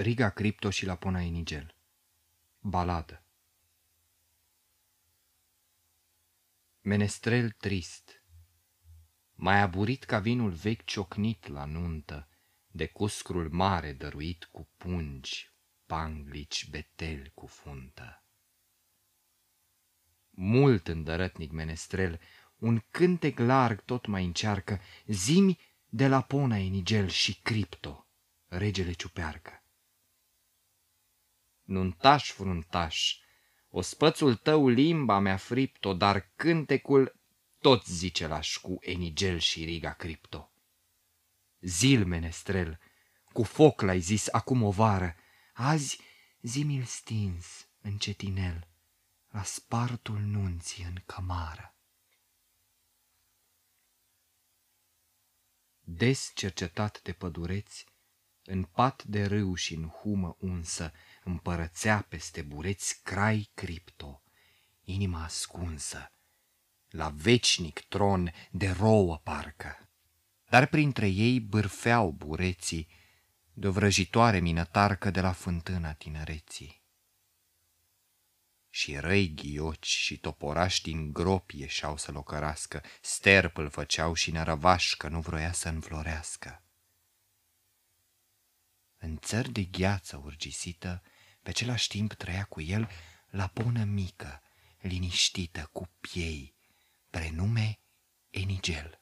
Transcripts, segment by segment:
Riga Cripto și Lapona Enigel Baladă Menestrel trist Mai aburit ca vinul vechi ciocnit la nuntă, De cuscrul mare dăruit cu pungi, Panglici betel cu funtă. Mult îndărătnic menestrel, un cântec larg tot mai încearcă, Zimi de Lapona Enigel și Cripto, regele ciupearcă. Nuntaș fruntaș, ospățul tău limba mi-a fript-o, dar cântecul tot zice laș șcu Enigel și Riga Cripto. Zil, menestrel, cu foc l-ai zis acum o vară, azi zi stins în cetinel, la spartul nunții în cămară. Des cercetat de pădureți, în pat de râu și în humă unsă, împărățea peste bureți crai cripto, inima ascunsă, la vecinic tron de rouă parcă. Dar printre ei bârfeau bureții de o vrăjitoare minătarcă de la fântâna tinereții. Și răi ghioci și toporași din gropi ieșeau să locărască, sterp îl făceau și nărăvaș că nu vroia să înflorească. În țări de gheață urgisită, pe același timp trăia cu el la ponă mică, liniștită, cu piei, prenume Enigel.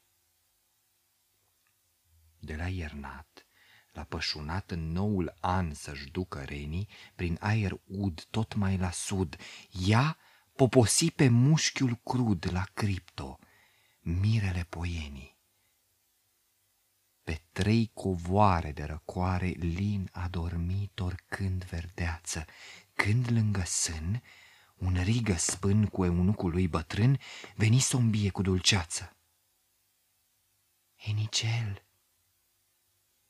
De la iernat, la pășunat în noul an să-și ducă renii, prin aer ud tot mai la sud, ea poposi pe mușchiul crud la cripto, mirele poienii. Pe trei covoare de răcoare lin adormit oricând verdeață, când lângă sân, un rigă spân cu eunucul lui bătrân veni sombie cu dulceață. Enicel,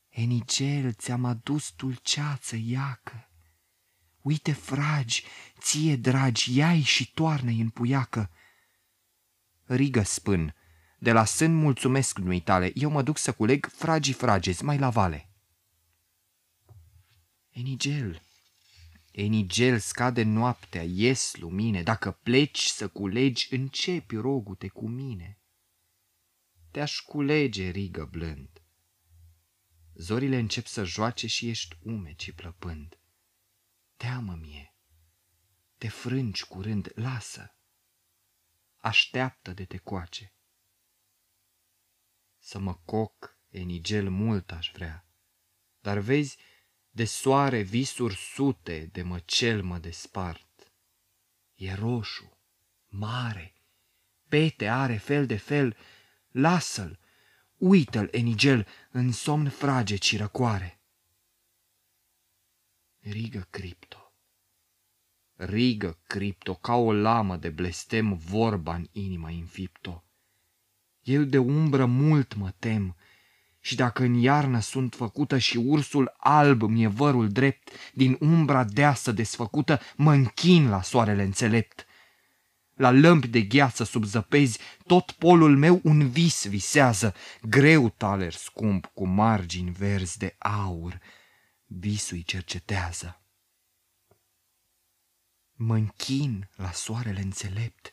Enicel, ți-am adus dulceață, iacă. Uite, fragi, ție dragi, iai și toarnă-i în puiacă. Rigă spân, de la sân mulțumesc lui tale, eu mă duc să culeg fragi fragezi mai la vale. Enigel, Enigel, scade noaptea, ies lumine, dacă pleci să culegi, începi rogute cu mine. Te-aș culege, rigă blând. Zorile încep să joace și ești umeci plăpând. Teamă mie, te frângi curând, lasă, așteaptă de te coace. Să mă coc, enigel mult aș vrea, dar vezi, de soare visuri sute de măcel mă despart. E roșu, mare, pete are fel de fel, lasă-l, uită-l, enigel, în somn frage ci răcoare. Rigă cripto, rigă cripto, ca o lamă de blestem vorba în inima infipto. Eu de umbră mult mă tem, și dacă în iarnă sunt făcută și ursul alb mi-e vărul drept, din umbra deasă desfăcută, mă închin la soarele înțelept. La lămpi de gheață sub zăpezi, tot polul meu un vis visează, greu taler scump cu margini verzi de aur, visul cercetează. Mă închin la soarele înțelept,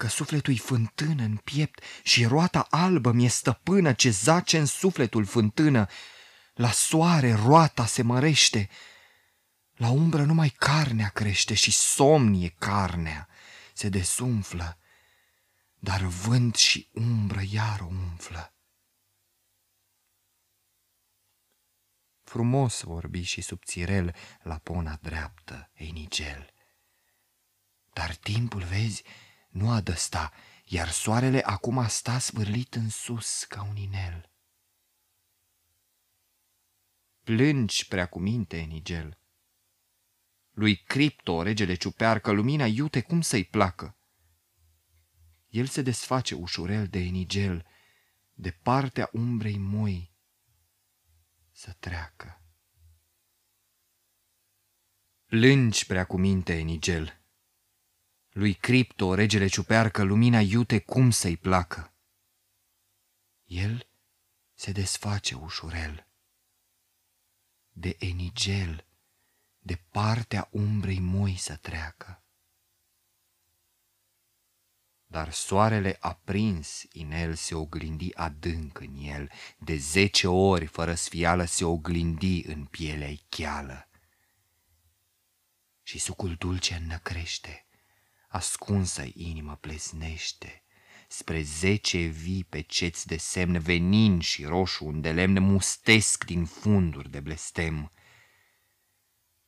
că sufletul-i fântână în piept și roata albă mi-e stăpână ce zace în sufletul fântână. La soare roata se mărește, la umbră numai carnea crește și somnie carnea se desumflă, dar vânt și umbră iar o umflă. Frumos vorbi și subțirel la pona dreaptă, Enigel. Dar timpul, vezi, nu adăsta, iar soarele acum sta svârlit în sus ca un inel. Plângi, preacuminte, Enigel. Lui Cripto, regele ciupearcă, lumina iute cum să-i placă. El se desface ușurel de Enigel, de partea umbrei moi, să treacă. Plângi, preacuminte, Enigel lui Cripto, regele ciupearcă, lumina iute cum să-i placă. El se desface ușurel. de enigel, de partea umbrei moi să treacă. Dar soarele aprins în el se oglindi adânc în el, de zece ori fără sfială se oglindi în pielea cheală. Și sucul dulce înnăcrește, ascunsă inimă plesnește, spre zece vii pe ceți de semn venin și roșu unde lemn mustesc din funduri de blestem.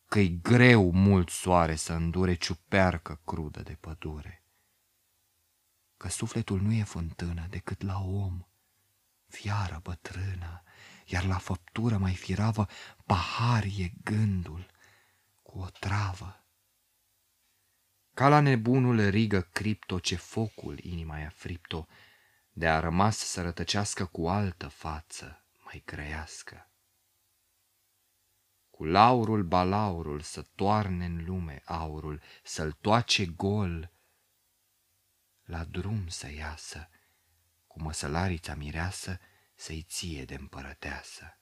Că-i greu mult soare să îndure ciupercă crudă de pădure. Că sufletul nu e fântână decât la om, fiară bătrână, iar la făptură mai firavă pahar e gândul cu o travă. Ca la nebunul rigă cripto ce focul inima i-a fripto, de a rămas să rătăcească cu altă față mai grăiască. Cu laurul balaurul să toarne în lume aurul, să-l toace gol, la drum să iasă, cu măsălarița mireasă să-i ție de împărăteasă.